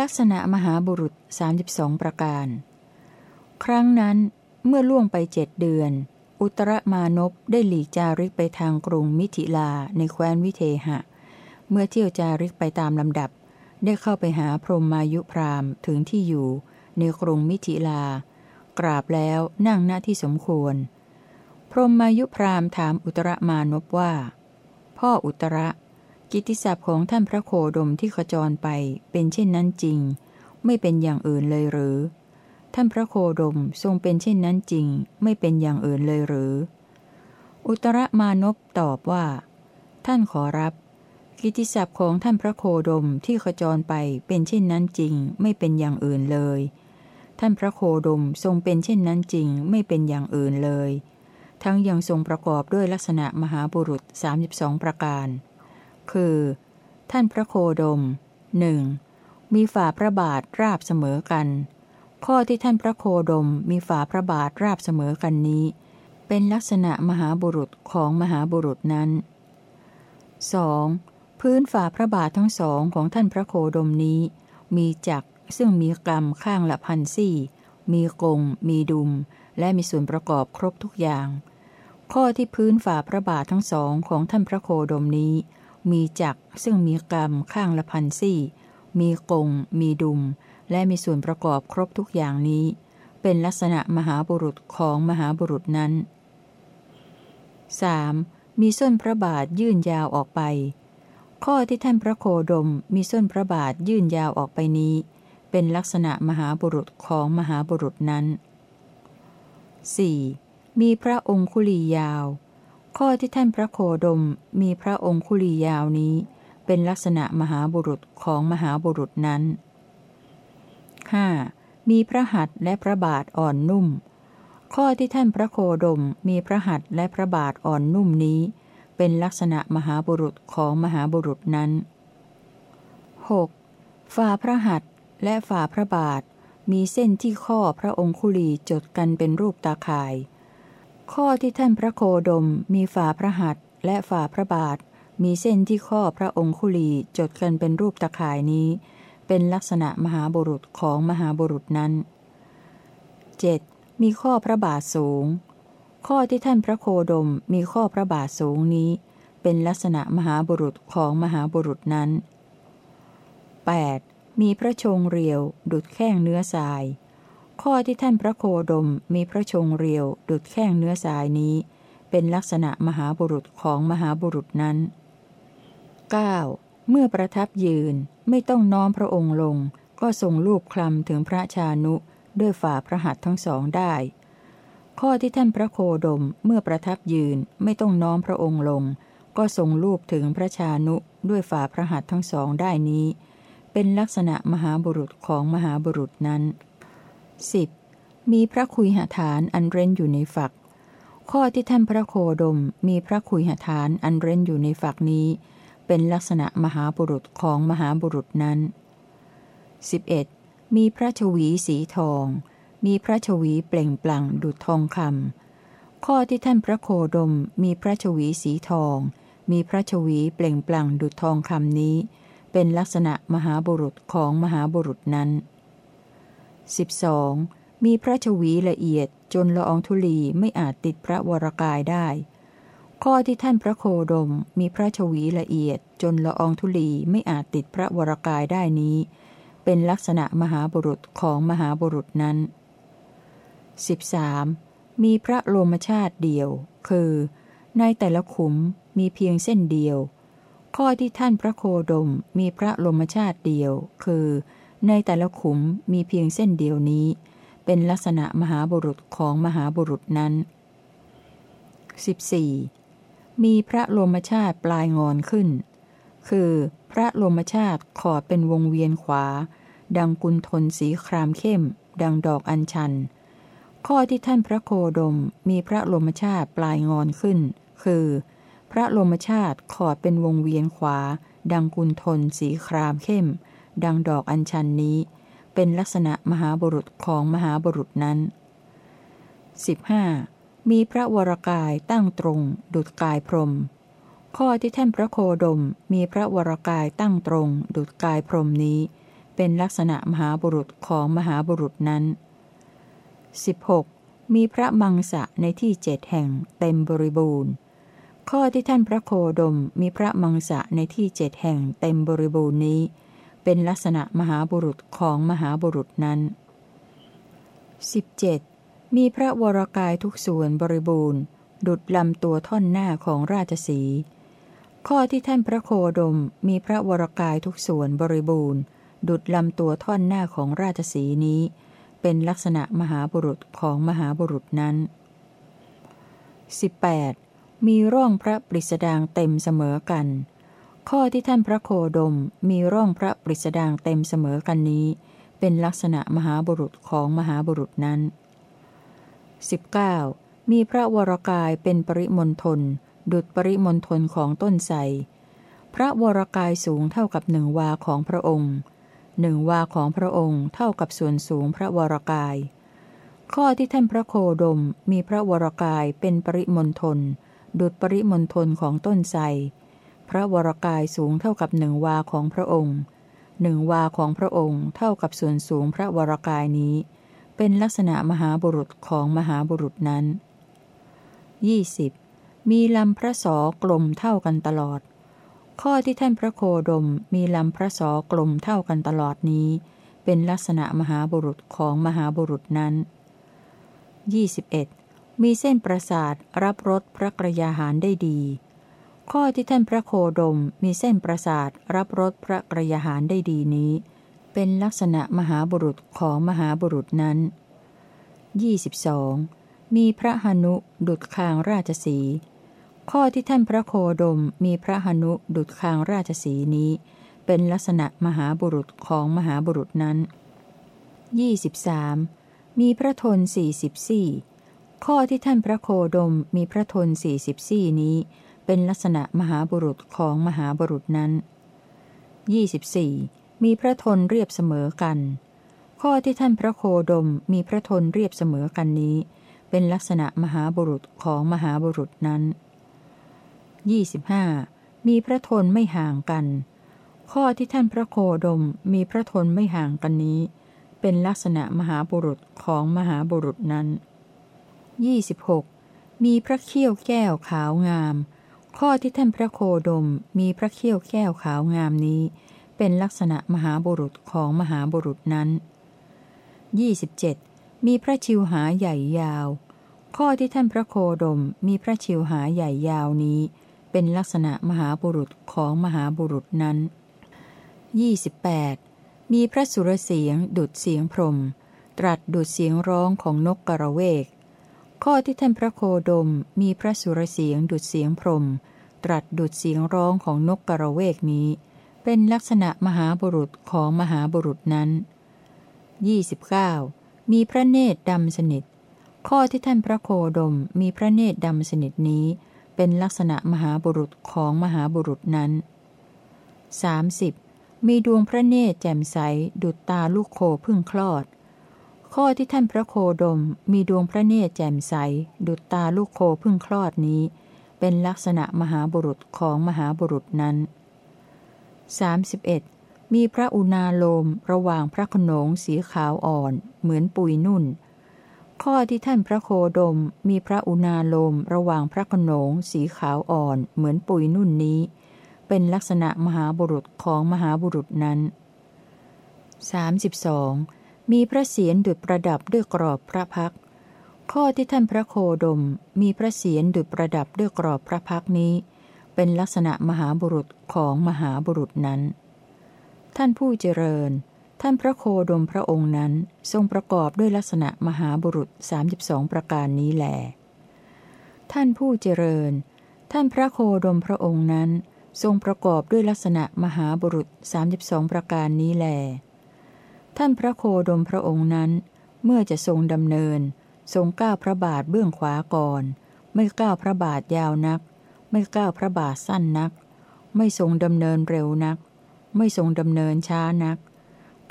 ลักษณะมหาบุรุษ 32 ประการ ครั้งนั้นเมื่อล่วงไปเจ็ดเดือน อุตรมานพได้หลีกจาริกไปทางกรุงมิถิลาในแคว้นวิเทหะ เมื่อเที่ยวจาริกไปตามลำดับ ได้เข้าไปหาพรหมายุพรามถึงที่อยู่ ในกรุงมิถิลา กราบแล้วนั่งหน้าที่สมควร พรหมายุพรามถามอุตรมานพว่า พ่ออุตระ กิติศัพท์ของท่านพระโคดมที่ขจรไปเป็นเช่นนั้นจริง ไม่เป็นอย่างอื่นเลยหรือ ท่านพระโคดมทรงเป็นเช่นนั้นจริง ไม่เป็นอย่างอื่นเลยหรือ อุตรมานพตอบว่า ท่านขอรับ กิติศัพท์ของท่านพระโคดมที่ขจรไปเป็นเช่นนั้นจริง ไม่เป็นอย่างอื่นเลย ท่านพระโคดมทรงเป็นเช่นนั้นจริง ไม่เป็นอย่างอื่นเลย ทั้งยังทรงประกอบด้วยลักษณะมหาบุรุษ 32 ประการ คือ ท่านพระโคดมหนึ่งมีฝ่าพระบาทราบเสมอกัน ข้อที่ท่านพระโคดมมีฝ่าพระบาทราบเสมอกันนี้ เป็นลักษณะมหาบุรุษของมหาบุรุษนั้น 2. พื้นฝ่าพระบาททั้งสองของท่านพระโคดมนี้ มีจักซึ่งมีกรรมข้างละพันซี่ มีกง มีดุม และมีส่วนประกอบครบทุกอย่าง ข้อที่พื้นฝ่าพระบาททั้งสองของท่านพระโคดมนี้ มีจักซึ่งมีกรรมข้างละพันซี่ มีกง มีดุม และมีส่วนประกอบครบทุกอย่างนี้ เป็นลักษณะมหาบุรุษของมหาบุรุษนั้น 3. มีส้นพระบาทยื่นยาวออกไป ข้อที่ท่านพระโคดมมีส้นพระบาทยื่นยาวออกไปนี้ เป็นลักษณะมหาบุรุษของมหาบุรุษนั้น 4. มีพระองคุลียาว ข้อที่ท่านพระโคดมมีพระองคุลียาวนี้ เป็นลักษณะมหาบุรุษของมหาบุรุษนั้น 5. มีพระหัตถ์และพระบาทอ่อนนุ่ม ข้อที่ท่านพระโคดมมีพระหัตถ์และพระบาทอ่อนนุ่มนี้ เป็นลักษณะมหาบุรุษของมหาบุรุษนั้น 6. ฝ่าพระหัตถ์และฝ่าพระบาท มีเส้นที่ข้อพระองคุลีจดกันเป็นรูปตาข่าย ข้อที่ท่านพระโคดมมีฝ่าพระหัตถ์และฝ่าพระบาท มีเส้นที่ข้อพระองคุลีจดกันเป็นรูปตะข่ายนี้ เป็นลักษณะมหาบุรุษของมหาบุรุษนั้น 7. มีข้อพระบาทสูง ข้อที่ท่านพระโคดมมีข้อพระบาทสูงนี้ เป็นลักษณะมหาบุรุษของมหาบุรุษนั้น 8. มีพระชงเรียว ดุดแข้งเนื้อทราย ข้อที่ท่านพระโคดมมีพระชงเรียว ดุดแข้งเนื้อสายนี้ เป็นลักษณะมหาบุรุษของมหาบุรุษนั้น 9. เมื่อประทับยืนไม่ต้องน้อมพระองค์ลง ก็ทรงรูปคลำถึงพระชานุด้วยฝ่าพระหัตถ์ทั้งสองได้ ข้อที่ท่านพระโคดมเมื่อประทับยืนไม่ต้องน้อมพระองค์ลง ก็ทรงรูปถึงพระชานุด้วยฝ่าพระหัตถ์ทั้งสองได้นี้ เป็นลักษณะมหาบุรุษของมหาบุรุษนั้น 10. มีพระคุยหฐานอันเร้นอยู่ในฝัก ข้อที่ท่านพระโคดมมีพระคุยหฐานอันเร้นอยู่ในฝักนี้ เป็นลักษณะมหาบุรุษของมหาบุรุษนั้น 11. มีพระชวีสีทอง มีพระชวีเปล่งปลั่งดุจทองคำข้อที่ท่านพระโคดมมีพระชวีสีทอง มีพระชวีเปล่งปลั่งดุจทองคำนี้ เป็นลักษณะมหาบุรุษของมหาบุรุษนั้น 12. มีพระชวีละเอียดจนละอองธุลีไม่อาจติดพระวรกายได้ ข้อที่ท่านพระโคดมมีพระชวีละเอียด จนละอองธุลีไม่อาจติดพระวรกายได้นี้ เป็นลักษณะมหาบุรุษของมหาบุรุษนั้น 13. มีพระโลมชาติเดียว คือ ในแต่ละขุมมีเพียงเส้นเดียว ข้อที่ท่านพระโคดมมีพระโลมชาติเดียว คือ ในแต่ละขุมมีเพียงเส้นเดียวนี้ เป็นลักษณะมหาบุรุษของมหาบุรุษนั้น 14. มีพระโลมชาติปลายงอนขึ้น คือ พระโลมชาติขอเป็นวงเวียนขวา ดังกุลทนสีครามเข้ม ดังดอกอัญชัน ข้อที่ท่านพระโคดมมีพระโลมชาติปลายงอนขึ้น คือ พระลมชาติขอดเป็นวงเวียนขวา ดังกุลทนสีครามเข้ม ดังดอกอัญชันนี้ เป็นลักษณะมหาบุรุษของมหาบุรุษนั้น 15. มีพระวรกายตั้งตรง ดุจกายพรม ข้อที่ท่านพระโคดมมีพระวรกายตั้งตรง ดุจกายพรมนี้ เป็นลักษณะมหาบุรุษของมหาบุรุษนั้น 16. มีพระมังสะในที่เจ็ดแห่งเต็มบริบูรณ์ ข้อที่ท่านพระโคดมมีพระมังสะในที่เจ็ดแห่งเต็มบริบูรณ์นี้ เป็นลักษณะมหาบุรุษของมหาบุรุษนั้น 17. มีพระวรกายทุกส่วนบริบูรณ์ ดุดลำตัวท่อนหน้าของราชสี ข้อที่ท่านพระโคดมมีพระวรกายทุกส่วนบริบูรณ์ ดุดลำตัวท่อนหน้าของราชสีนี้ เป็นลักษณะมหาบุรุษของมหาบุรุษนั้น 18. มีร่องพระปริสดางเต็มเสมอกัน ข้อที่ท่านพระโคดมมีร่องพระปริสดางเต็มเสมอกันนี้ เป็นลักษณะมหาบุรุษของมหาบุรุษนั้น 19. มีพระวรกายเป็นปริมณฑลดุดปริมณฑลของต้นไทรพระวรกายสูงเท่ากับหนึ่งวาของพระองค์หนึ่งวาของพระองค์เท่ากับส่วนสูงพระวรกาย ข้อที่ท่านพระโคดมมีพระวรกายเป็นปริมณฑลดุดปริมณฑลของต้นไทรพระวรกายสูงเท่ากับหนึ่งวาของพระองค์หนึ่งวาของพระองค์เท่ากับส่วนสูงพระวรกายนี้ เป็นลักษณะมหาบุรุษของมหาบุรุษนั้น 20. มีลำพระสอกลมเท่ากันตลอด ข้อที่ท่านพระโคดมมีลำพระสอกลมเท่ากันตลอดนี้ เป็นลักษณะมหาบุรุษของมหาบุรุษนั้น 21. มีเส้นประสาทรับรสพระกระยาหารได้ดี ข้อที่ท่านพระโคดมมีเส้นประสาทรับรสพระกระยาหารได้ดีนี้ เป็นลักษณะมหาบุรุษของมหาบุรุษนั้น 22. มีพระหนุดุดคางราชสี ข้อที่ท่านพระโคดมมีพระหนุดุดคางราชสีนี้ เป็นลักษณะมหาบุรุษของมหาบุรุษนั้น 23. มีพระทนสี่สิบสี่ข้อที่ท่านพระโคดมมีพระทนสี่สิบสี่นี้ เป็นลักษณะมหาบุรุษของมหาบุรุษนั้น 24. มีพระทนเรียบเสมอกัน ข้อที่ท่านพระโคดมมีพระทนเรียบเสมอกันนี้ เป็นลักษณะมหาบุรุษของมหาบุรุษนั้น 25. มีพระทนไม่ห่างกัน ข้อที่ท่านพระโคดมมีพระทนไม่ห่างกันนี้ เป็นลักษณะมหาบุรุษของมหาบุรุษนั้น 26. มีพระเขี้ยวแก้วขาวงาม ข้อที่ท่านพระโคดมมีพระเขี้ยวแก้วขาวงามนี้ เป็นลักษณะมหาบุรุษของมหาบุรุษนั้น 27. มีพระชิวหาใหญ่ยาว ข้อที่ท่านพระโคดมมีพระชิวหาใหญ่ยาวนี้ เป็นลักษณะมหาบุรุษของมหาบุรุษนั้น 28. มีพระสุรเสียงดุดเสียงพรม ตรัสดุดเสียงร้องของนกกระเวก ข้อที่ท่านพระโคดมมีพระสุรเสียงดุดเสียงพรม ตรัสดุดเสียงร้องของนกกระเวกนี้ เป็นลักษณะมหาบุรุษของมหาบุรุษนั้น 29. มีพระเนตรดำสนิท ข้อที่ท่านพระโคดมมีพระเนตรดำสนิทนี้ เป็นลักษณะมหาบุรุษของมหาบุรุษนั้น 30. มีดวงพระเนตรแจ่มใสดุจตาลูกโคพึ่งคลอด ข้อที่ท่านพระโคดมมีดวงพระเนตรแจ่มใส ดุจตาลูกโคพึ่งคลอดนี้ เป็นลักษณะมหาบุรุษของมหาบุรุษนั้น 31. มีพระอุณาโลมระหว่างพระขนงสีขาวอ่อน เหมือนปุยนุ่น ข้อที่ท่านพระโคดมมีพระอุณาโลมระหว่างพระขนงสีขาวอ่อน เหมือนปุยนุ่นนี้ เป็นลักษณะมหาบุรุษของมหาบุรุษนั้น 32. มีพระเศียรดุจประดับด้วยกรอบพระพัก ข้อที่ท่านพระโคดมมีพระเศียรดุจประดับด้วยกรอบพระพักนี้ เป็นลักษณะมหาบุรุษของมหาบุรุษนั้น ท่านผู้เจริญ ท่านพระโคดมพระองค์นั้นทรงประกอบด้วยลักษณะมหาบุรุษ 32 ประการนี้แหลท่านผู้เจริญ ท่านพระโคดมพระองค์นั้น ทรงประกอบด้วยลักษณะมหาบุรุษ 32 ประการนี้แหลท่านพระโคดมพระองค์นั้น เมื่อจะทรงดำเนิน ทรงก้าวพระบาทเบื้องขวาก่อน ไม่ก้าวพระบาทยาวนัก ไม่ก้าวพระบาทสั้นนัก ไม่ทรงดำเนินเร็วนัก ไม่ทรงดำเนินช้านัก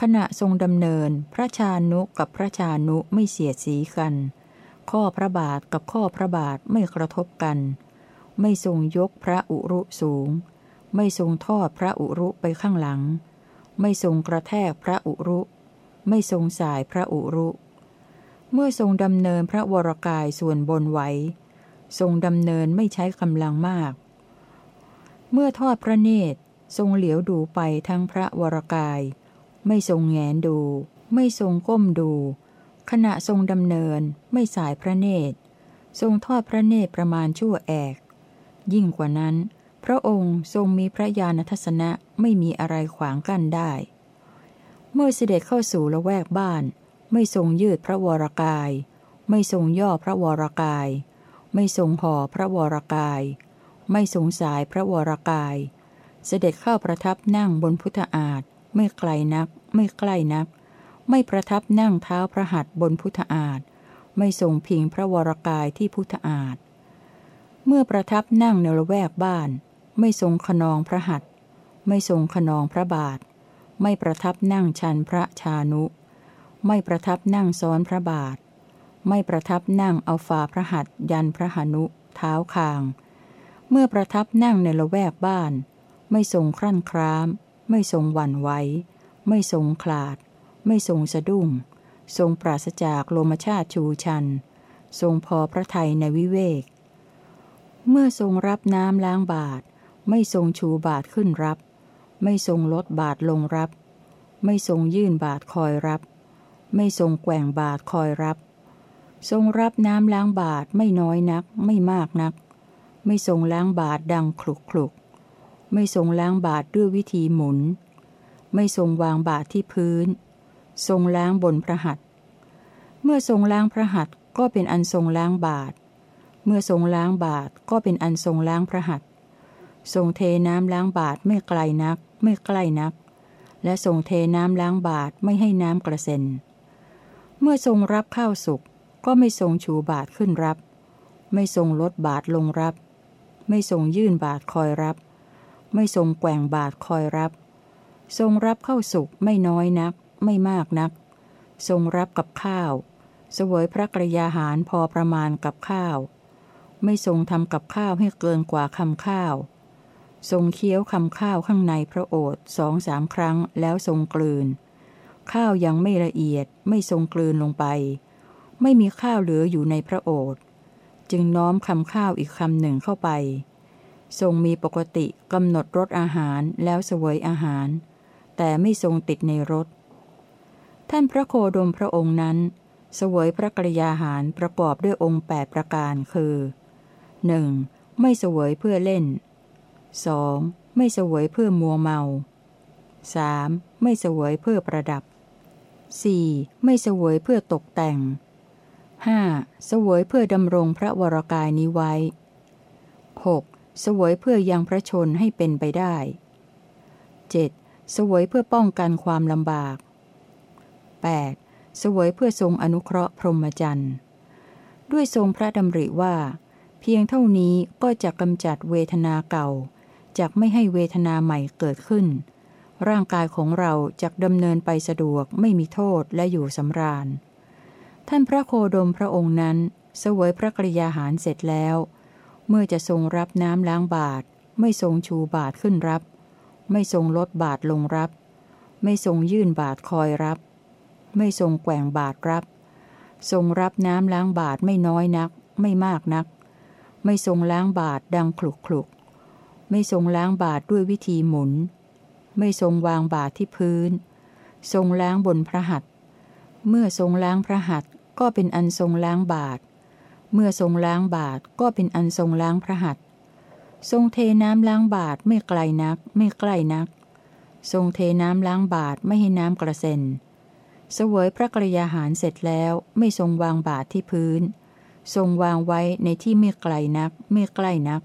ขณะทรงดำเนินพระชานุกับพระชานุไม่เสียดสีกัน ข้อพระบาทกับข้อพระบาทไม่กระทบกัน ไม่ทรงยกพระอุรุสูง ไม่ทรงทอดพระอุรุไปข้างหลัง ไม่ทรงกระแทกพระอุรุ ไม่ทรงสายพระอุรุ เมื่อทรงดำเนินพระวรกายส่วนบนไหว ทรงดำเนินไม่ใช้กำลังมาก เมื่อทอดพระเนตรทรงเหลียวดูไปทั้งพระวรกาย ไม่ทรงแงนดู ไม่ทรงก้มดู ขณะทรงดำเนินไม่สายพระเนตร ทรงทอดพระเนตรประมาณชั่วแอก ยิ่งกว่านั้น พระองค์ทรงมีพระญาณทัศนะไม่มีอะไรขวางกั้นได้ เมื่อเสด็จเข้าสู่ละแวกบ้าน ไม่ทรงยืดพระวรกาย ไม่ทรงย่อพระวรกาย ไม่ทรงห่อพระวรกาย ไม่ทรงสายพระวรกาย เสด็จเข้าประทับนั่งบนพุทธอาฏไม่ไกลนัก ไม่ใกล้นัก ไม่ประทับนั่งเท้าพระหัตถ์บนพุทธอาฏไม่ทรงพิงพระวรกายที่พุทธอาฏเมื่อประทับนั่งในละแวกบ้าน ไม่ทรงขนองพระหัตถ์ไม่ทรงขนองพระบาท ไม่ประทับนั่งชันพระชานุ ไม่ประทับนั่งซ้อนพระบาท ไม่ประทับนั่งเอาฝ่าพระหัตยันพระหนุเท้าคาง เมื่อประทับนั่งในละแวกบ้าน ไม่ทรงครั่นคราม ไม่ทรงหวั่นไหวไม่ทรงคลาด ไม่ทรงสะดุ้ง ทรงปราศจากโลมชาติชูชัน ทรงพอพระทัยในวิเวก เมื่อทรงรับน้ำล้างบาท ไม่ทรงชูบาทขึ้นรับ ไม่ทรงลดบาทลงรับ ไม่ทรงยื่นบาทคอยรับ ไม่ทรงแกว่งบาทคอยรับ ทรงรับน้ำล้างบาทไม่น้อยนัก ไม่มากนัก ไม่ทรงล้างบาทดังคลุกคลุกไม่ทรงล้างบาทด้วยวิธีหมุน ไม่ทรงวางบาทที่พื้น ทรงล้างบนพระหัตเมื่อทรงล้างพระหัตก็เป็นอันทรงล้างบาท เมื่อทรงล้างบาทก็เป็นอันทรงล้างพระหัตทรงเทน้ำล้างบาทไม่ไกลนัก ไม่ใกล้นัก และทรงเทน้ำล้างบาทไม่ให้น้ำกระเซ็น เมื่อทรงรับข้าวสุก ก็ไม่ทรงชูบาทขึ้นรับ ไม่ทรงลดบาทลงรับ ไม่ทรงยื่นบาทคอยรับ ไม่ทรงแกว่งบาทคอยรับ ทรงรับเข้าสุกไม่น้อยนัก ไม่มากนัก ทรงรับกับข้าว เสวยพระกรยาหารพอประมาณกับข้าว ไม่ทรงทำกับข้าวให้เกินกว่าคำข้าว ทรงเคี้ยวคำข้าวข้างในพระโอษฐ์สองสามครั้งแล้วทรงกลืน ข้าวยังไม่ละเอียดไม่ทรงกลืนลงไป ไม่มีข้าวเหลืออยู่ในพระโอษฐ์จึงน้อมคำข้าวอีกคำหนึ่งเข้าไป ทรงมีปกติกำหนดรสอาหารแล้วเสวยอาหาร แต่ไม่ทรงติดในรสท่านพระโคดมพระองค์นั้น เสวยพระกริยาหารประกอบด้วยองค์ 8 ประการคือ 1. ไม่เสวยเพื่อเล่น 2. ไม่เสวยเพื่อมัวเมา 3. ไม่เสวยเพื่อประดับ 4. ไม่เสวยเพื่อตกแต่ง 5. สวยเพื่อดำรงพระวรกายนี้ไว้ 6. สวยเพื่อยังพระชนให้เป็นไปได้ 7. สวยเพื่อป้องกันความลำบาก 8. สวยเพื่อทรงอนุเคราะห์พรหมจรรย์ ด้วยทรงพระดำริว่า เพียงเท่านี้ก็จะกำจัดเวทนาเก่าจากไม่ให้เวทนาใหม่เกิดขึ้น ร่างกายของเราจะดำเนินไปสะดวกไม่มีโทษและอยู่สำราญ ท่านพระโคดมพระองค์นั้น เสวยพระกริยาหารเสร็จแล้ว เมื่อจะทรงรับน้ำล้างบาท ไม่ทรงชูบาทขึ้นรับ ไม่ทรงลดบาทลงรับ ไม่ทรงยื่นบาทคอยรับ ไม่ทรงแกว่งบาทรับ ทรงรับน้ำล้างบาทไม่น้อยนัก ไม่มากนัก ไม่ทรงล้างบาทดังคลุกคลุกไม่ทรงล้างบาทด้วยวิธีหมุน ไม่ทรงวางบาทที่พื้น ทรงล้างบนพระหัตเมื่อทรงล้างพระหัตถ์ ก็เป็นอันทรงล้างบาท เมื่อทรงล้างบาทก็เป็นอันทรงล้างพระหัตถ์ทรงเทน้ำล้างบาทไม่ไกลนัก ไม่ใกล้นัก ทรงเทน้ำล้างบาทไม่ให้น้ำกระเซ็นเสวยพระกรยาหารเสร็จแล้วไม่ทรงวางบาทที่พื้น ทรงวางไว้ในที่ไม่ไกลนัก ไม่ใกล้นัก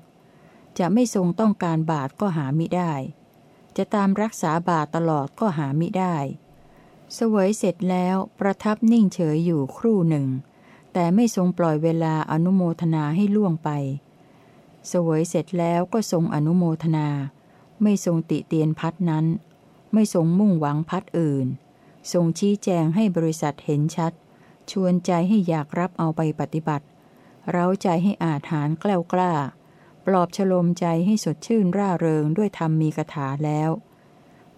จะไม่ทรงต้องการบาทก็หามิได้ จะตามรักษาบาทตลอดก็หามิได้ สวยเสร็จแล้วประทับนิ่งเฉยอยู่ครู่หนึ่ง แต่ไม่ทรงปล่อยเวลาอนุโมทนาให้ล่วงไป เสวยเสร็จแล้วก็ทรงอนุโมทนา ไม่ทรงติเตียนพัดนั้น ไม่ทรงมุ่งหวังพัดอื่น ทรงชี้แจงให้บริษัทเห็นชัด ชวนใจให้อยากรับเอาไปปฏิบัติ เร้าใจให้อาถานกล้ากล้า ปลอบฉลมใจให้สดชื่นร่าเริงด้วยธรรมมีกถาแล้ว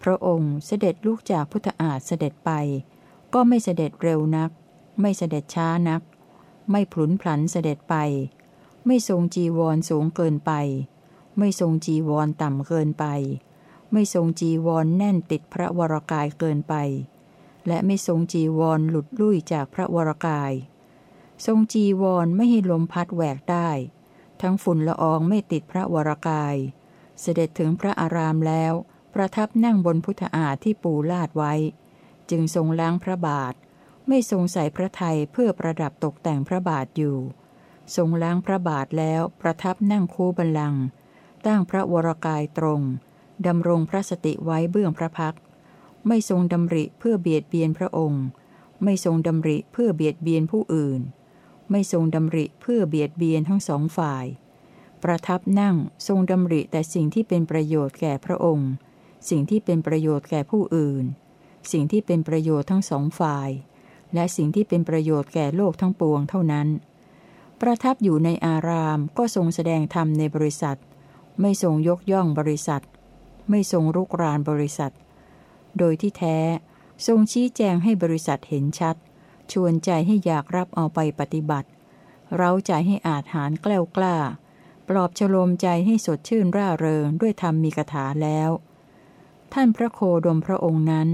พระองค์เสด็จลุกจากพุทธอาฏเสด็จไป ก็ไม่เสด็จเร็วนัก ไม่เสด็จช้านัก ไม่พลุนพลันเสด็จไป ไม่ทรงจีวรสูงเกินไป ไม่ทรงจีวรต่ำเกินไป ไม่ทรงจีวรแน่นติดพระวรกายเกินไป และไม่ทรงจีวรหลุดลุ่ยจากพระวรกาย ทรงจีวรไม่ให้ลมพัดแหวกได้ ทั้งฝุ่นละอองไม่ติดพระวรกาย เสด็จถึงพระอารามแล้ว ประทับนั่งบนพุทธาที่ปูลาดไว้ จึงทรงล้างพระบาท ไม่ทรงใส่พระไทยเพื่อประดับตกแต่งพระบาทอยู่ ทรงล้างพระบาทแล้วประทับนั่งคูบัลลังตั้งพระวรกายตรงดำรงพระสติไว้เบื้องพระพัก ไม่ทรงดำริเพื่อเบียดเบียนพระองค์ ไม่ทรงดำริเพื่อเบียดเบียนผู้อื่น ไม่ทรงดำริเพื่อเบียดเบียนทั้งสองฝ่ายประทับนั่งทรงดำริแต่สิ่งที่เป็นประโยชน์แก่พระองค์ สิ่งที่เป็นประโยชน์แก่ผู้อื่น สิ่งที่เป็นประโยชน์ทั้งสองฝ่าย และสิ่งที่เป็นประโยชน์แก่โลกทั้งปวงเท่านั้น ประทับอยู่ในอารามก็ทรงแสดงธรรมในบริษัท ไม่ทรงยกย่องบริษัท ไม่ทรงรุกรานบริษัท โดยที่แท้ทรงชี้แจงให้บริษัทเห็นชัด ชวนใจให้อยากรับเอาไปปฏิบัติ เร้าใจให้อาจหารแกล้วกล้า ปลอบฉลมใจให้สดชื่นร่าเริงด้วยธรรมมีกถาแล้ว ท่านพระโคดมพระองค์นั้น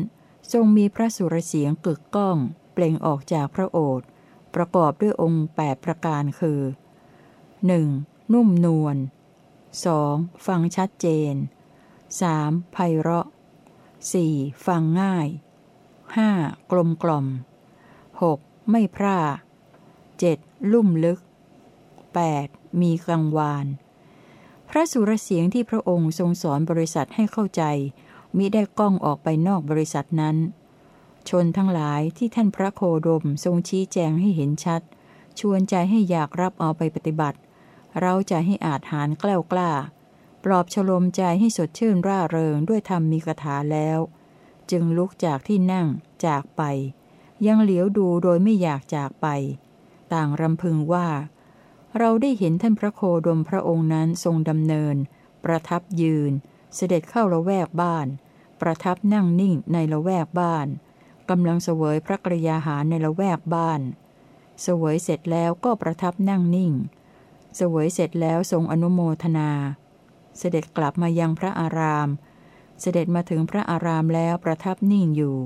ทรงมีพระสุรเสียงกึกก้อง เปล่งออกจากพระโอษฐ์ประกอบด้วยองค์8ประการคือ 1. นุ่มนวล 2. ฟังชัดเจน 3. ไพเราะ 4. ฟังง่าย 5. กลมกล่อม 6. ไม่พร่า 7. ลุ่มลึก 8. มีกังวาน พระสุรเสียงที่พระองค์ทรงสอนบริษัทให้เข้าใจ มิได้ก้องออกไปนอกบริษัทนั้น ชนทั้งหลายที่ท่านพระโคดมทรงชี้แจงให้เห็นชัด ชวนใจให้อยากรับเอาไปปฏิบัติ เราจะให้อาจหารกล้ากล้า ปลอบฉลมใจให้สดชื่นร่าเริงด้วยธรรมมีคาถาแล้ว จึงลุกจากที่นั่งจากไป ยังเหลียวดูโดยไม่อยากจากไป ต่างรำพึงว่า เราได้เห็นท่านพระโคดมพระองค์นั้นทรงดำเนิน ประทับยืน เสด็จเข้าละแวกบ้าน ประทับนั่งนิ่งในละแวกบ้านกำลังเสวยพระกรยาหารในละแวกบ้าน เสวยเสร็จแล้วก็ประทับนั่งนิ่ง เสวยเสร็จแล้วทรงอนุโมทนา เสด็จกลับมายังพระอาราม เสด็จมาถึงพระอารามแล้วประทับนิ่งอยู่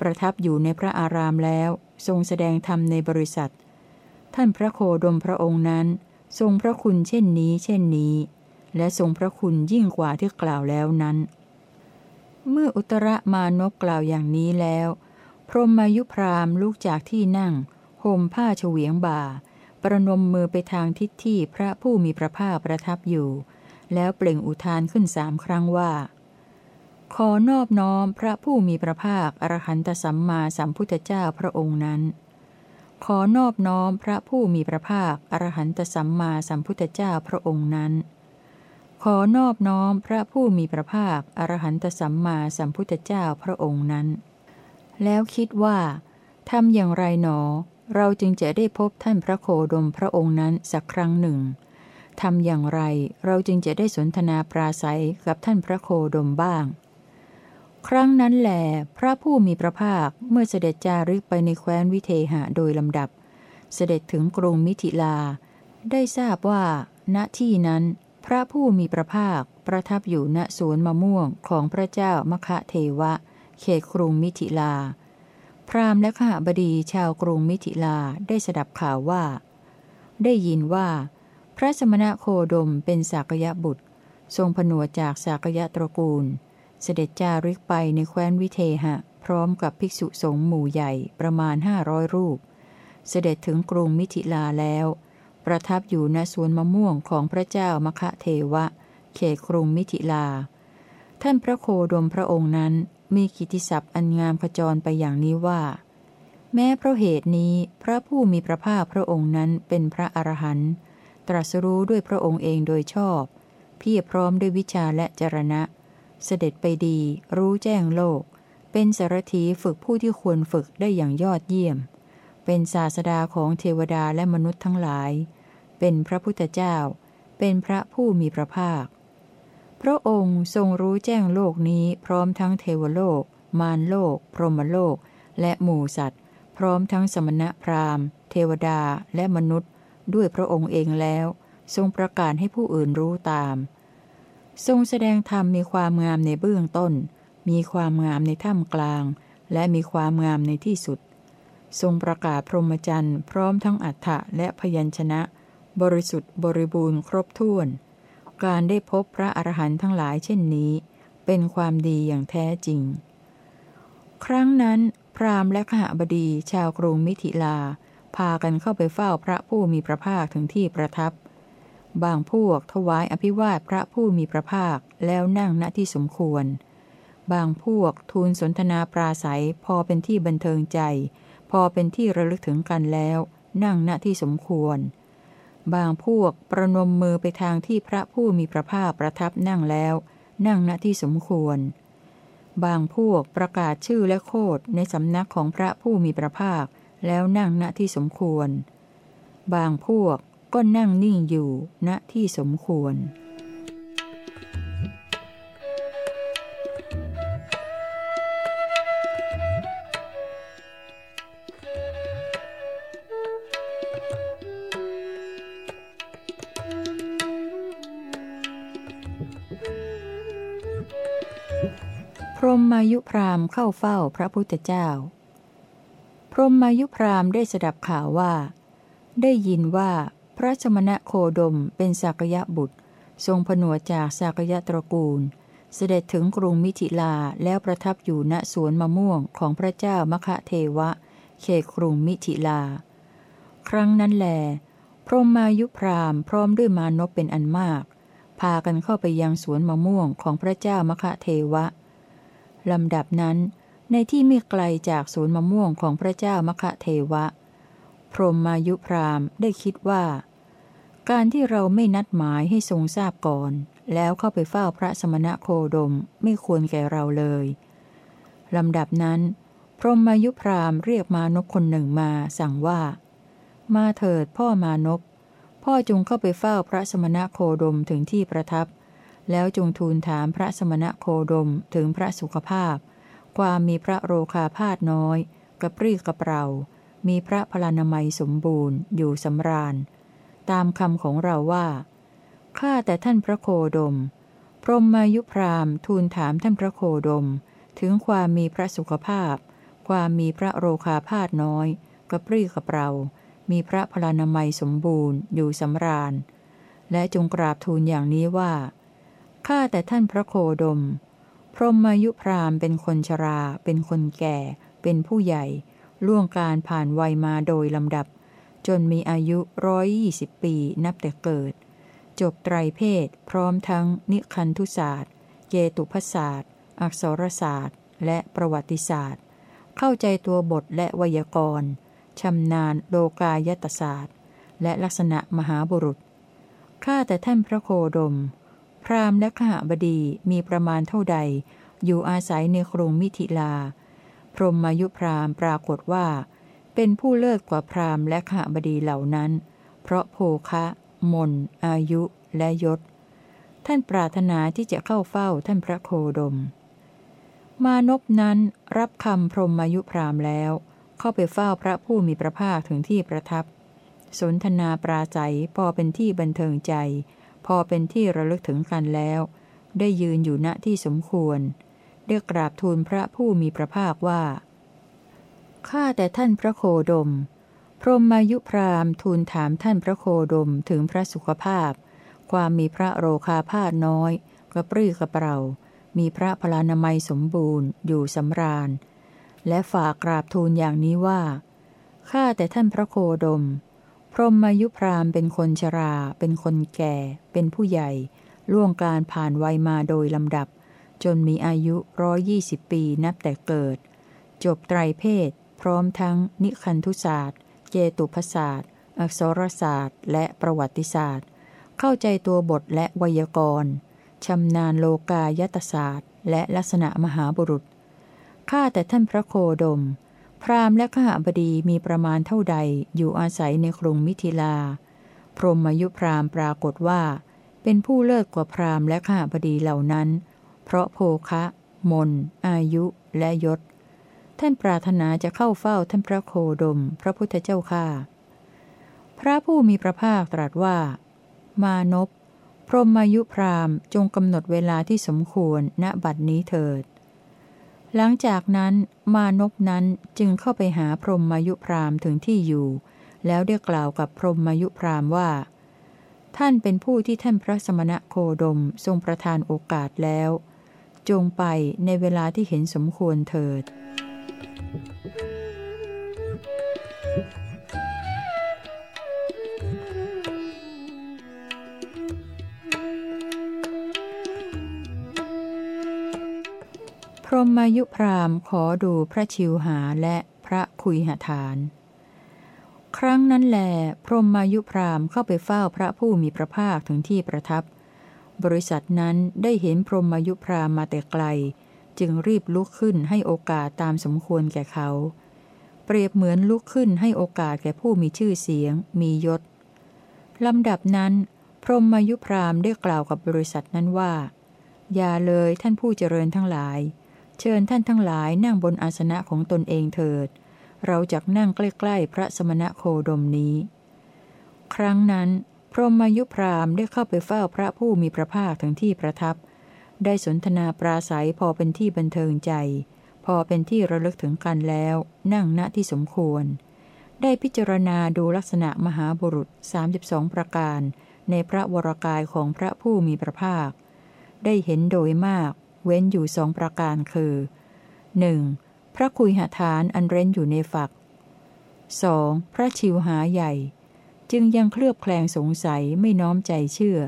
ประทับอยู่ในพระอารามแล้วทรงแสดงธรรมในบริษัท ท่านพระโคดมพระองค์นั้น ทรงพระคุณเช่นนี้เช่นนี้ และทรงพระคุณยิ่งกว่าที่กล่าวแล้วนั้น เมื่ออุตรมานพกล่าวอย่างนี้แล้ว พรหมายุพรามลุกจากที่นั่งห่มผ้าเฉวียงบ่า ประนมมือไปทางทิศที่พระผู้มีพระภาคประทับอยู่ แล้วเปล่งอุทานขึ้นสามครั้งว่า ขอนอบน้อมพระผู้มีพระภาคอรหันตสัมมาสัมพุทธเจ้าพระองค์นั้น ขอนอบน้อมพระผู้มีพระภาคอรหันตสัมมาสัมพุทธเจ้าพระองค์นั้น ขอนอบน้อมพระผู้มีพระภาค อรหันตสัมมาสัมพุทธเจ้าพระองค์นั้น แล้วคิดว่าทำอย่างไรหนอ เราจึงจะได้พบท่านพระโคดมพระองค์นั้นสักครั้งหนึ่งทำอย่างไรเราจึงจะได้สนทนาปราศัยกับท่านพระโคดมบ้าง ครั้งนั้นแหลพระผู้มีพระภาคเมื่อเสด็จจาริกไปในแคว้นวิเทหะโดยลำดับ เสด็จถึงกรุงมิถิลา ได้ทราบว่า ณที่นั้น ระผู้มีพระภาคประทับอยู่ณสวนมะม่วงของพระเจ้ามคะเทวะ เขตกรุงมิถิลา พราหมณ์และข้าบดีชาวกรุงมิถิลาได้สดับข่าวว่า ได้ยินว่า พระสมณะโคดมเป็นสากยะบุตร ทรงผนวจากสากยะตระกูล เสด็จจาริกไปในแคว้นวิเทหะ พร้อมกับภิกษุสงฆ์หมู่ใหญ่ประมาณห้าร้อยรูป เสด็จถึงกรุงมิถิลาแล้ว ประทับอยู่ณสวนมะม่วงของพระเจ้ามคะเทวะ เขตกรุงมิถิลา ท่านพระโคดมพระองค์นั้นมีกิติศัพท์อันงามขจรไปอย่างนี้ว่า แม้เพราะเหตุนี้พระผู้มีพระภาคพระองค์นั้นเป็นพระอรหันต์ตตรัสรู้ด้วยพระองค์เองโดยชอบ เพียรพร้อมด้วยวิชาและจรณะ เสด็จไปดี รู้แจ้งโลก เป็นสารถีฝึกผู้ที่ควรฝึกได้อย่างยอดเยี่ยม เป็นศาสดาของเทวดาและมนุษย์ทั้งหลาย เป็นพระพุทธเจ้า เป็นพระผู้มีพระภาค พระองค์ทรงรู้แจ้งโลกนี้พร้อมทั้งเทวโลก มารโลก พรหมโลก และหมู่สัตว์ พร้อมทั้งสมณะพราหมณ์ เทวดาและมนุษย์ ด้วยพระองค์เองแล้ว ทรงประกาศให้ผู้อื่นรู้ตาม ทรงแสดงธรรมมีความงามในเบื้องต้น มีความงามในท่ามกลาง และมีความงามในที่สุดทรงประกาศพรหมจรรย์พร้อมทั้งอัฏฐะและพยัญชนะ บริสุทธิ์บริบูรณ์ครบถ้วน การได้พบพระอรหันต์ทั้งหลายเช่นนี้ เป็นความดีอย่างแท้จริง ครั้งนั้น พราหมณ์และขหบดีชาวกรุงมิถิลา พากันเข้าไปเฝ้าพระผู้มีพระภาคถึงที่ประทับ บางพวกถวายอภิวาทพระผู้มีพระภาคแล้วนั่งณที่สมควร บางพวกทูลสนทนาปราศัยพอเป็นที่บันเทิงใจ พอเป็นที่ระลึกถึงกันแล้ว นั่งณที่สมควร บางพวกประนมมือไปทางที่พระผู้มีพระภาคประทับนั่งแล้ว นั่งณที่สมควร บางพวกประกาศชื่อและโคดในสำนักของพระผู้มีพระภาค แล้วนั่งณที่สมควร บางพวกก็นั่งนิ่งอยู่ณที่สมควร รหมมายุพรามเข้าเฝ้าพระพุทธเจ้า พรหมมายุพรามได้สดับข่าวว่า ได้ยินว่าพระชมณะโคดมเป็นสักยะบุตร ทรงผนวจากสักยะตระกูล เสด็จถึงกรุงมิถิลาแล้วประทับอยู่ณสวนมะม่วงของพระเจ้ามคะเทวะ เขตกรุงมิถิลา ครั้งนั้นแล พรหมมายุพรามพร้อมด้วยมานพเป็นอันมาก พากันเข้าไปยังสวนมะม่วงของพระเจ้ามคะเทวะ ลำดับนั้น ในที่ไม่ไกลจากสวนย์มะม่วงของพระเจ้ามคะเทวะ พรหมายุพรามได้คิดว่า การที่เราไม่นัดหมายให้ทรงทราบก่อน แล้วเข้าไปเฝ้าพระสมณะโคดมไม่ควรแก่เราเลยลำดับนั้น พรหมมายุพรามเรียกมานพคนหนึ่งมาสั่งว่า มาเถิดพ่อมานพพ่อจงเข้าไปเฝ้าพระสมณะโคดมถึงที่ประทับ แล้วจงทูลถามพระสมณะโคดมถึงพระสุขภาพ ความมีพระโรคาพาธน้อย กระปรี้กระเปร่า มีพระพลานามัยสมบูรณ์ อยู่สำราญ ตามคำของเราว่า ข้าแต่ท่านพระโคดม พรหมมายุพรามทูลถามท่านพระโคดม ถึงความมีพระสุขภาพ ความมีพระโรคาพาธน้อย กระปรี้กระเปร่า มีพระพลานามัยสมบูรณ์ อยู่สำราญ และจงกราบทูลอย่างนี้ว่า ข้าแต่ท่านพระโคดม พรหมายุพรามเป็นคนชรา เป็นคนแก่ เป็นผู้ใหญ่ ล่วงการผ่านวัยมาโดยลำดับ จนมีอายุร้อยยี่สิบปีนับแต่เกิด จบไตรเพศ พร้อมทั้งนิคันธุศาสตร์เยตุพศาสตร์ อักษรศาสตร์ และประวัติศาสตร์ เข้าใจตัวบทและไวยากรณ์ชำนาญโลกายตศาสตร์ และลักษณะมหาบุรุษ ข้าแต่ท่านพระโคดม พราหมณ์และขหบดีมีประมาณเท่าใด อยู่อาศัยในกรุงมิถิลา พรหมายุพราหมณ์ปรากฏว่า เป็นผู้เลิศกว่าพราหมณ์และขหบดีเหล่านั้น เพราะโภคะ มน อายุและยศ ท่านปรารถนาที่จะเข้าเฝ้าท่านพระโคดม มานพนั้นรับคำพรหมายุพราหมณ์แล้ว เข้าไปเฝ้าพระผู้มีพระภาคถึงที่ประทับ สนทนาปราศัยพอเป็นที่บันเทิงใจ อเป็นที่ระลึกถึงกันแล้ว ได้ยืนอยู่ณที่สมควร ได้กราบทูลพระผู้มีพระภาคว่า ข้าแต่ท่านพระโคดม พรหมายุพรามทูลถามท่านพระโคดมถึงพระสุขภาพ ความมีพระโรคาพาธน้อย กระปรี้กระเปร่า มีพระพลานามัยสมบูรณ์ อยู่สำราญ และฝากกราบทูลอย่างนี้ว่า ข้าแต่ท่านพระโคดม พรหมมายุพรามเป็นคนชรา เป็นคนแก่ เป็นผู้ใหญ่ ล่วงการผ่านวัยมาโดยลำดับ จนมีอายุร้อยี่สิบปีนับแต่เกิด จบไตรเพศ พร้อมทั้ง นิคันธุศาสตร์ เจตุพศาสตร์ อักษรศาสตร์ และประวัติศาสตร์ เข้าใจตัวบทและไวยากรณ์ชำนาญโลกายตศาสตร์ และลักษณะมหาบุรุษ ข้าแต่ท่านพระโคดม พราหมณ์และข้าบดีมีประมาณเท่าใดอยู่อาศัยในกรุงมิถิลา พรหมยุพราหมณ์ปรากฏว่า เป็นผู้เลิศกว่าพราหมณ์และข้าบดีเหล่านั้น เพราะโภคะ มน อายุและยศ ท่านปรารถนาจะเข้าเฝ้าท่านพระโคดม พระพุทธเจ้าข้าพระผู้มีพระภาคตรัสว่า มานพพรหมายุพราหมณ์จงกำหนดเวลาที่สมควรณบัดนี้เถิด หลังจากนั้นมานพนั้นจึงเข้าไปหาพรหมายุพรามถึงที่อยู่ แล้วได้กล่าวกับพรหมายุพรามว่า ท่านเป็นผู้ที่ท่านพระสมณะโคดมทรงประทานโอกาสแล้ว จงไปในเวลาที่เห็นสมควรเถิด รหมายุพรามขอดูพระชิวหาและพระคุยหฐาน ครั้งนั้นแล พรหมายุพรามเข้าไปเฝ้าพระผู้มีพระภาคถึงที่ประทับ บริษัทนั้นได้เห็นพรหมายุพรามมาแต่ไกล จึงรีบลุกขึ้นให้โอกาสตามสมควรแก่เขา เปรียบเหมือนลุกขึ้นให้โอกาสแก่ผู้มีชื่อเสียง มียศลำดับนั้น พรหมายุพรามได้กล่าวกับบริษัทนั้นว่า อย่าเลยท่านผู้เจริญทั้งหลาย เชิญท่านทั้งหลายนั่งบนอาสนะของตนเองเถิด เราจะนั่งใกล้ๆพระสมณะโคดมนี้ ครั้งนั้น พรหมายุพรามได้เข้าไปเฝ้าพระผู้มีพระภาคถึงที่ประทับ ได้สนทนาปราศัยพอเป็นที่บันเทิงใจ พอเป็นที่ระลึกถึงกันแล้ว นั่งณที่สมควร ได้พิจารณาดูลักษณะมหาบุรุษ 32 ประการ ในพระวรกายของพระผู้มีพระภาค ได้เห็นโดยมาก เว้นอยู่สองประการคือ 1. พระคุยหาฐานอันเร้นอยู่ในฝัก 2. พระชิวหาใหญ่ จึงยังเคลือบแคลงสงสัยไม่น้อมใจเชื่อ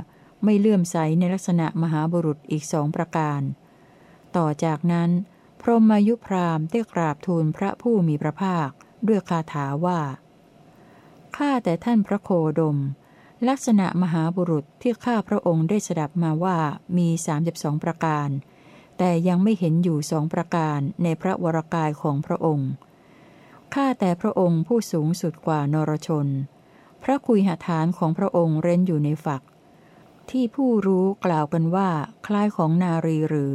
ไม่เลื่อมใสในลักษณะมหาบุรุษอีกสองประการ ต่อจากนั้น พรหมายุพรามได้กราบทูลพระผู้มีพระภาค ด้วยคาถาว่า ข้าแต่ท่านพระโคดม ลักษณะมหาบุรุษที่ข้าพระองค์ได้สดับมาว่ามี 32 ประการ แต่ยังไม่เห็นอยู่สองประการในพระวรากายของพระองค์ ข้าแต่พระองค์ผู้สูงสุดกว่านรชน พระคุยหฐานของพระองค์เร้นอยู่ในฝัก ที่ผู้รู้กล่าวกันว่าคล้ายของนารีหรือ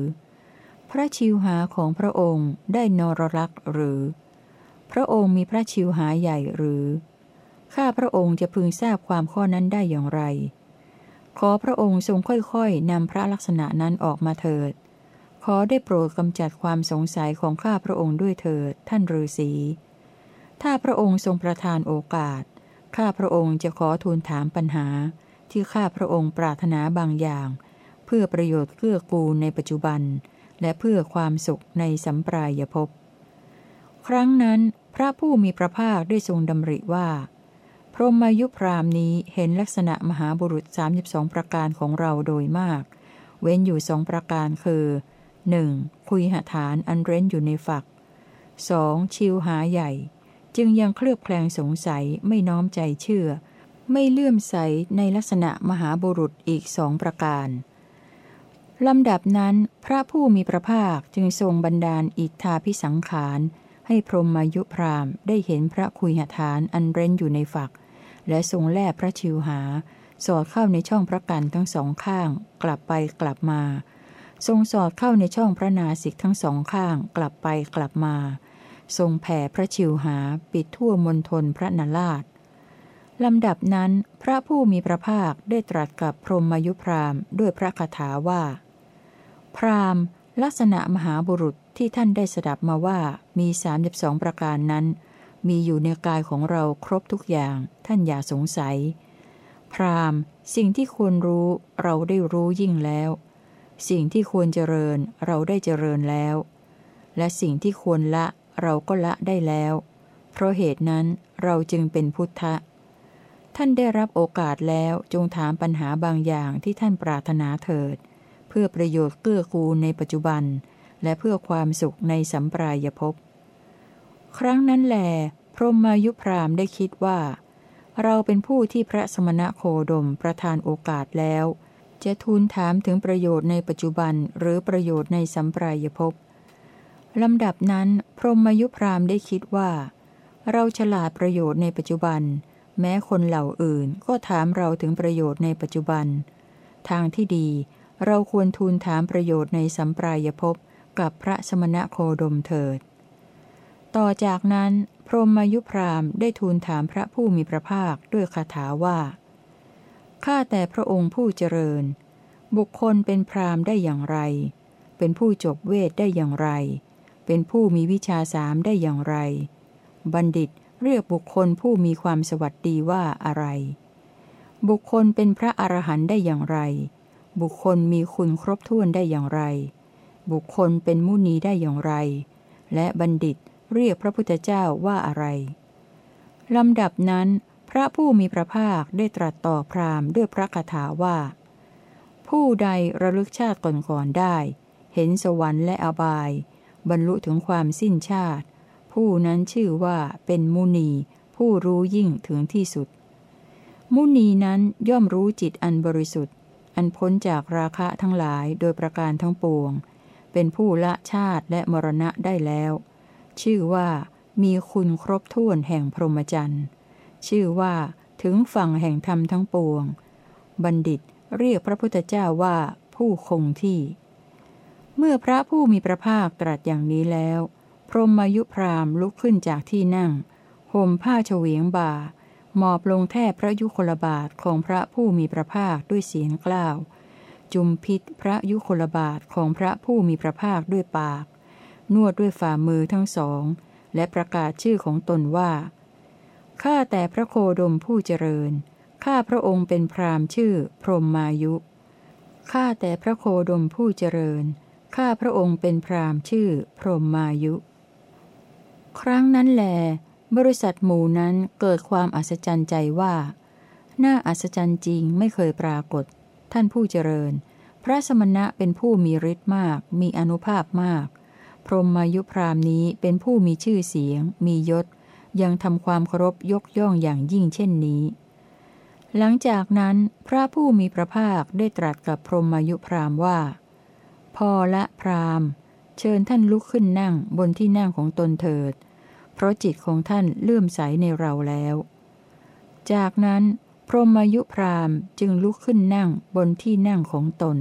พระชิวหาของพระองค์ได้นรรักหรือ พระองค์มีพระชิวหาใหญ่หรือ ข้าพระองค์จะพึงทราบความข้อนั้นได้อย่างไร ขอพระองค์ทรงค่อยๆนำพระลักษณะนั้นออกมาเถิด อได้โปรดกำจัดความสงสัยของข้าพระองค์ด้วยเถิดท่านฤาษีถ้าพระองค์ทรงประทานโอกาส ข้าพระองค์จะขอทูลถามปัญหา ที่ข้าพระองค์ปรารถนาบางอย่าง เพื่อประโยชน์เกื้อกูลในปัจจุบัน และเพื่อความสุขในสัมปรายภพ ครั้งนั้นพระผู้มีพระภาคได้ทรงดำริว่า พรหมายุพรามนี้เห็นลักษณะมหาบุรุษ 32 ประการของเราโดยมาก เว้นอยู่สองประการคือ หนึ่งคุยหฐานอันเร้นอยู่ในฝักสองชิวหาใหญ่ จึงยังเคลือบแคลงสงสัยไม่น้อมใจเชื่อ ไม่เลื่อมใสในลักษณะมหาบุรุษอีกสองประการลำดับนั้นพระผู้มีพระภาคจึงทรงบันดาลอิทธาพิสังขารให้พรหมายุพรามได้เห็นพระคุยหฐานอันเร้นอยู่ในฝัก และทรงแล่พระชิวหา สอดเข้าในช่องพระกันทั้งสองข้าง กลับไปกลับมา ทรงสอดเข้าในช่องพระนาสิกทั้งสองข้างกลับไปกลับมา ทรงแผ่พระชิวหาปิดทั่วมณฑลพระนราชลำดับนั้นพระผู้มีพระภาคได้ตรัสกับพรหมยุพรามด้วยพระคาถาว่า พรามลักษณะมหาบุรุษที่ท่านได้สดับมาว่ามีสามสองประการนั้น มีอยู่ในกายของเราครบทุกอย่างท่านอย่าสงสัย พรามสิ่งที่ควรรู้เราได้รู้ยิ่งแล้ว สิ่งที่ควรเจริญเราได้เจริญแล้ว และสิ่งที่ควรละเราก็ละได้แล้ว เพราะเหตุนั้นเราจึงเป็นพุทธะ ท่านได้รับโอกาสแล้วจงถามปัญหาบางอย่างที่ท่านปรารถนาเถิด เพื่อประโยชน์เกื้อกูลในปัจจุบัน และเพื่อความสุขในสัมปรายภพ ครั้งนั้นแหลพรหมายุพรามได้คิดว่า เราเป็นผู้ที่พระสมณะโคดมประทานโอกาสแล้ว จะทูลถามถึงประโยชน์ในปัจจุบันหรือประโยชน์ในสัมปรายภพลำดับนั้นพรหมยุพรามได้คิดว่า เราฉลาดประโยชน์ในปัจจุบัน แม้คนเหล่าอื่นก็ถามเราถึงประโยชน์ในปัจจุบัน ทางที่ดี เราควรทูลถามประโยชน์ในสัมปรายภพกับพระสมณะโคดมเถิด ต่อจากนั้น พรหมยุพรามได้ทูลถามพระผู้มีพระภาคด้วยคาถาว่า ข้าแต่พระองค์ผู้เจริญ บุคคลเป็นพรามได้อย่างไร เป็นผู้จบเวทได้อย่างไร เป็นผู้มีวิชาสามได้อย่างไร บัณฑิตเรียกบุคคลผู้มีความสวัสดีว่าอะไร บุคคลเป็นพระอรหันต์ได้อย่างไร บุคคลมีคุณครบถ้วนได้อย่างไร บุคคลเป็นมุนีได้อย่างไร และบัณฑิตเรียกพระพุทธเจ้าว่าอะไรลำดับนั้น พระผู้มีพระภาคได้ตรัสต่อพราหมณ์ด้วยพระคาถาว่า ผู้ใดระลึกชาติก่อนๆได้ เห็นสวรรค์และอบาย บรรลุถึงความสิ้นชาติ ผู้นั้นชื่อว่าเป็นมุนี ผู้รู้ยิ่งถึงที่สุด มุนีนั้นย่อมรู้จิตอันบริสุทธิ์ อันพ้นจากราคะทั้งหลายโดยประการทั้งปวง เป็นผู้ละชาติและมรณะได้แล้ว ชื่อว่ามีคุณครบถ้วนแห่งพรหมจรรย์ ชื่อว่า ถึงฝั่งแห่งธรรมทั้งปวง บัณฑิตเรียกพระพุทธเจ้าว่าผู้คงที่ เมื่อพระผู้มีพระภาคตรัสอย่างนี้แล้ว พรหมายุพรามลุกขึ้นจากที่นั่งห่มผ้าเฉวียงบ่าหมอบลงแทบพระยุคลบาทของพระผู้มีพระภาคด้วยเสียงกล้าว จุมพิษพระยุคลบาทของพระผู้มีพระภาคด้วยปาก นวดด้วยฝ่ามือทั้งสอง และประกาศชื่อของตนว่า ข้าแต่พระโคดมผู้เจริญ ข้าพระองค์เป็นพรามชื่อ พรหมมายุ ข้าแต่พระโคดมผู้เจริญ ข้าพระองค์เป็นพรามชื่อ พรหมมายุ ครั้งนั้นแล บริษัทหมู่นั้นเกิดความอัศจรรย์ใจว่า น่าอัศจรรย์จริงไม่เคยปรากฏ ท่านผู้เจริญ พระสมณะเป็นผู้มีฤทธิ์มาก มีอนุภาพมาก พรหมายุพรามนี้เป็นผู้มีชื่อเสียง มียศ ยังทำความเคารพยกย่องอย่างยิ่งเช่นนี้ หลังจากนั้นพระผู้มีพระภาคได้ตรัสกับพรหมายุพรามว่า พอละพรามเชิญท่านลุกขึ้นนั่งบนที่นั่งของตนเถิด เพราะจิตของท่านเลื่อมใสในเราแล้ว จากนั้นพรหมายุพรามจึงลุกขึ้นนั่งบนที่นั่งของตน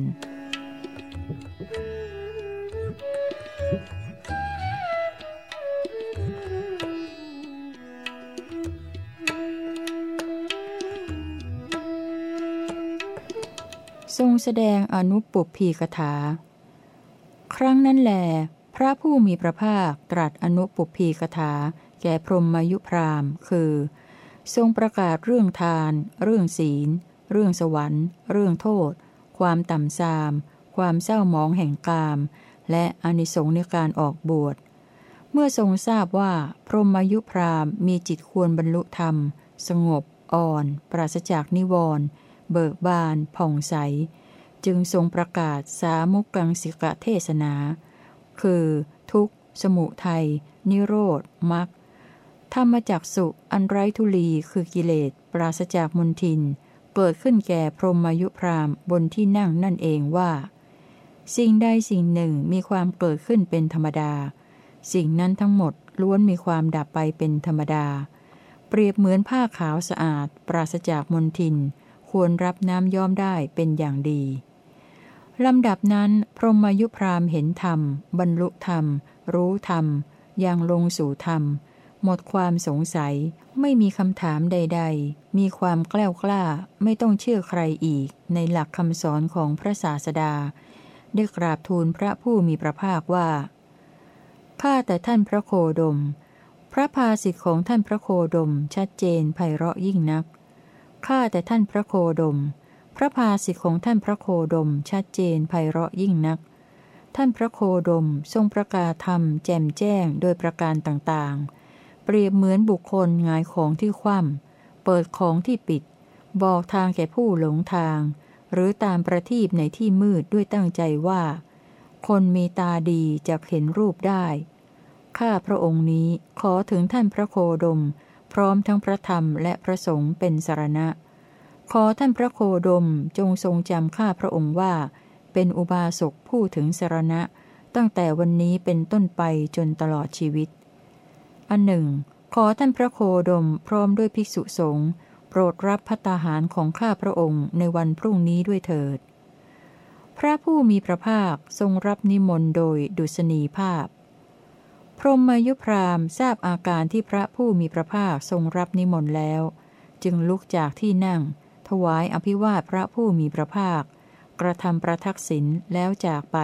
ทรงแสดงอนุปุพีกถา ครั้งนั้นแล พระผู้มีพระภาคตรัสอนุปุพีกถา แก่พรหมยุพรามคือ ทรงประกาศเรื่องทาน เรื่องศีล เรื่องสวรรค์ เรื่องโทษ ความต่ำทราม ความเศร้าหมองแห่งกาม และอนิสงส์ในการออกบวช เมื่อทรงทราบว่าพรหมยุพรามมีจิตควรบรรลุธรรม สงบ อ่อน ปราศจากนิวรณ์ เบิกบานผ่องใส จึงทรงประกาศสามุกังสิกะเทศนา คือ ทุกสมุทัย นิโรธมรรคธรรมจักสุอันไร้ทุลีคือกิเลส ปราศจากมนทิน เกิดขึ้นแก่พรหมายุพรามบนที่นั่งนั่นเองว่า สิ่งใดสิ่งหนึ่งมีความเกิดขึ้นเป็นธรรมดา สิ่งนั้นทั้งหมดล้วนมีความดับไปเป็นธรรมดา เปรียบเหมือนผ้าขาวสะอาด ปราศจากมนทิน ควรรับน้ำย้อมได้เป็นอย่างดีลำดับนั้น พรหมายุพรามเห็นธรรม บรรลุธรรม รู้ธรรมยังลงสู่ธรรม หมดความสงสัย ไม่มีคำถามใด ๆ มีความกล้ากล้า ไม่ต้องเชื่อใครอีก ในหลักคำสอนของพระศาสดา ได้กราบทูลพระผู้มีพระภาคว่า ข้าแต่ท่านพระโคดม พระภาสิทธิของท่านพระโคดมชัดเจนไพเราะยิ่งนัก ข้าแต่ท่านพระโคดม พระภาสิทธิของท่านพระโคดมชัดเจนไพเราะยิ่งนัก ท่านพระโคดมทรงประกาศธรรมแจ่มแจ้งโดยประการต่างๆ เปรียบเหมือนบุคคลงายของที่คว่ำเปิดของที่ปิด บอกทางแก่ผู้หลงทาง หรือตามประทีปในที่มืดด้วยตั้งใจว่า คนมีตาดีจะเห็นรูปได้ข้าพระองค์นี้ขอถึงท่านพระโคดม ร้อมทั้งพระธรรมและพระสงฆ์เป็นสารณะ ขอท่านพระโคดมจงทรงจำข้าพระองค์ว่า เป็นอุบาสกผู้ถึงสารณะ ตั้งแต่วันนี้เป็นต้นไปจนตลอดชีวิต อันหนึ่ง ขอท่านพระโคดมพร้อมด้วยภิกษุสงฆ์โปรดรับพัตาหารของข้าพระองค์ในวันพรุ่งนี้ด้วยเถิด พระผู้มีพระภาคทรงรับนิมนต์โดยดุษณีภาพ พรหมยุพรามทราบอาการที่พระผู้มีพระภาคทรงรับนิมนต์แล้ว จึงลุกจากที่นั่ง ถวายอภิวาทพระผู้มีพระภาค กระทำประทักษิณแล้วจากไป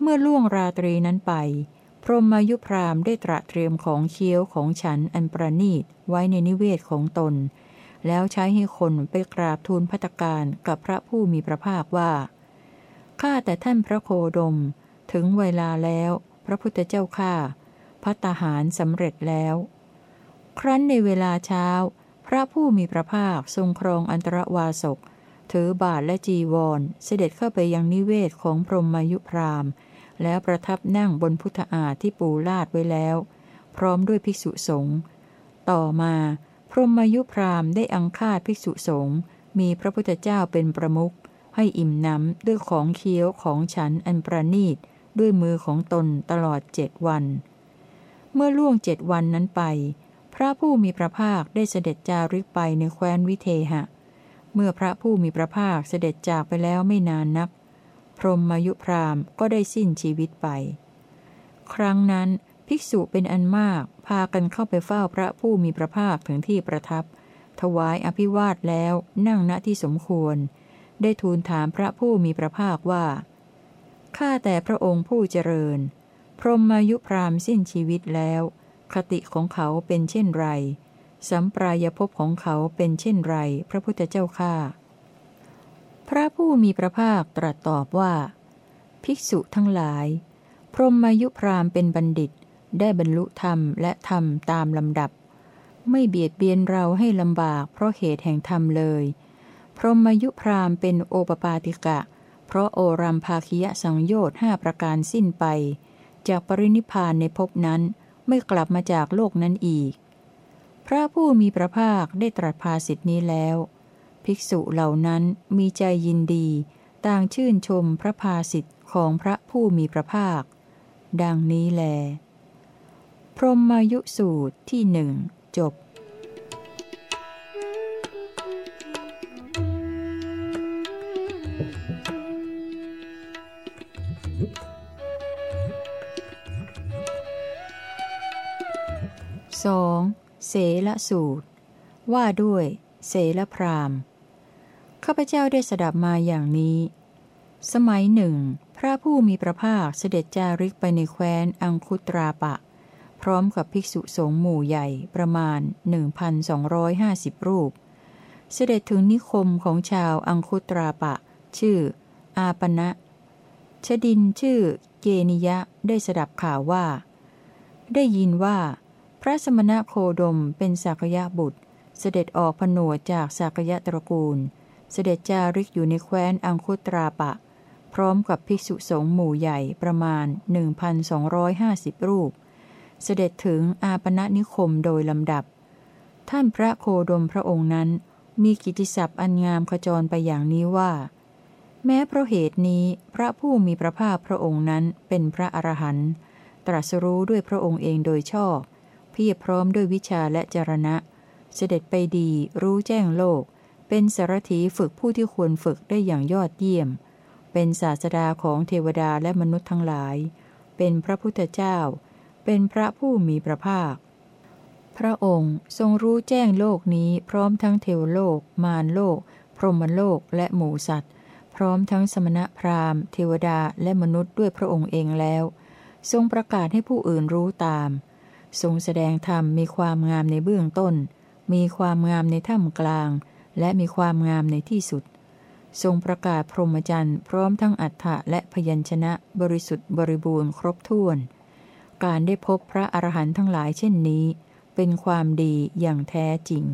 เมื่อล่วงราตรีนั้นไป พรหมยุพรามได้ตระเตรียมของเคี้ยวของฉันอันประณีตไว้ในนิเวศของตน แล้วใช้ให้คนไปกราบทูลพัตการกับพระผู้มีพระภาคว่าข้าแต่ท่านพระโคดม ถึงเวลาแล้ว พระพุทธเจ้าข้าพัตหารสำเร็จแล้ว ครั้นในเวลาเช้า พระผู้มีพระภาคทรงครองอันตรวาสก ถือบาทและจีวร เสด็จเข้าไปยังนิเวศของพรหมยุพรามแล้วประทับนั่งบนพุทธอาที่ปูลาดไว้แล้ว พร้อมด้วยภิกษุสงฆ์ต่อมา พรหมยุพรามได้อังคาดภิกษุสงฆ์มีพระพุทธเจ้าเป็นประมุขให้อิ่มน้ำด้วยของเคี้ยวของฉันอันประณีต ด้วยมือของตนตลอดเจ็ดวัน เมื่อล่วงเจ็ดวันนั้นไป พระผู้มีพระภาคได้เสด็จจาริกไปในแคว้นวิเทหะ เมื่อพระผู้มีพระภาคเสด็จจากไปแล้วไม่นานนัก พรหมยุพรามก็ได้สิ้นชีวิตไป ครั้งนั้นภิกษุเป็นอันมากพากันเข้าไปเฝ้าพระผู้มีพระภาคถึงที่ประทับ ถวายอภิวาทแล้วนั่งณที่สมควร ได้ทูลถามพระผู้มีพระภาคว่า ข้าแต่พระองค์ผู้เจริญ พรหมายุพรามสิ้นชีวิตแล้ว คติของเขาเป็นเช่นไร สัมปรายภพของเขาเป็นเช่นไร พระพุทธเจ้าข้าพระผู้มีพระภาคตรัสตอบว่า ภิกษุทั้งหลาย พรหมายุพรามเป็นบัณฑิต ได้บรรลุธรรมและธรรมตามลำดับ ไม่เบียดเบียนเราให้ลำบากเพราะเหตุแห่งธรรมเลย พรหมายุพรามเป็นโอปปาติกะ เพราะโอรัมภาคิยสังโยชน์ห้าประการสิ้นไป จากปรินิพานในภพนั้นไม่กลับมาจากโลกนั้นอีก พระผู้มีพระภาคได้ตรัสภาสิทธินี้แล้ว ภิกษุเหล่านั้นมีใจยินดี ต่างชื่นชมพระภาสิทธิ์ของพระผู้มีพระภาค ดังนี้แล พรหมายุสูตรที่หนึ่งจบ เสละสูตร ว่าด้วย เสละพรามข้าพเจ้าได้สดับมาอย่างนี้ สมัยหนึ่ง พระผู้มีพระภาคเสด็จจาริกไปในแคว้นอังคุตราปะ พร้อมกับภิกษุสงฆ์หมู่ใหญ่ประมาณ 1,250 รูป เสด็จถึงนิคมของชาวอังคุตราปะ ชื่อ อาปณะชดินชื่อเกนิยะได้สดับข่าวว่า ได้ยินว่า พระสมณะโคดมเป็นสักยะบุตร เสด็จออกผนวจากสักยะตระกูล เสด็จจาริกอยู่ในแคว้นอังคุตราปะ พร้อมกับภิกษุสงฆ์หมู่ใหญ่ประมาณ 1,250 รูป เสด็จถึงอาปณะนิคมโดยลำดับ ท่านพระโคดมพระองค์นั้น มีกิตติศัพท์อันงามขจรไปอย่างนี้ว่า แม้เพราะเหตุนี้พระผู้มีพระภาคพระองค์นั้นเป็นพระอรหันต์ตรัสรู้ด้วยพระองค์เองโดยชอบ เพียบพร้อมด้วยวิชาและจรณะ เสด็จไปดีรู้แจ้งโลก เป็นสารถีฝึกผู้ที่ควรฝึกได้อย่างยอดเยี่ยม เป็นศาสดาของเทวดาและมนุษย์ทั้งหลาย เป็นพระพุทธเจ้า เป็นพระผู้มีพระภาค พระองค์ทรงรู้แจ้งโลกนี้พร้อมทั้งเทวโลก มารโลก พรหมโลกและหมูสัตว์ พร้อมทั้งสมณพราหมณ์ เทวดาและมนุษย์ด้วยพระองค์เองแล้ว ทรงประกาศให้ผู้อื่นรู้ตาม ทรงแสดงธรรมมีความงามในเบื้องต้น มีความงามในถ้ำกลาง และมีความงามในที่สุด ทรงประกาศพรหมจรรย์พร้อมทั้งอัฏฐะและพยัญชนะบริสุทธิ์บริบูรณ์ครบถ้วน การได้พบพระอรหันต์ทั้งหลายเช่นนี้ เป็นความดีอย่างแท้จริง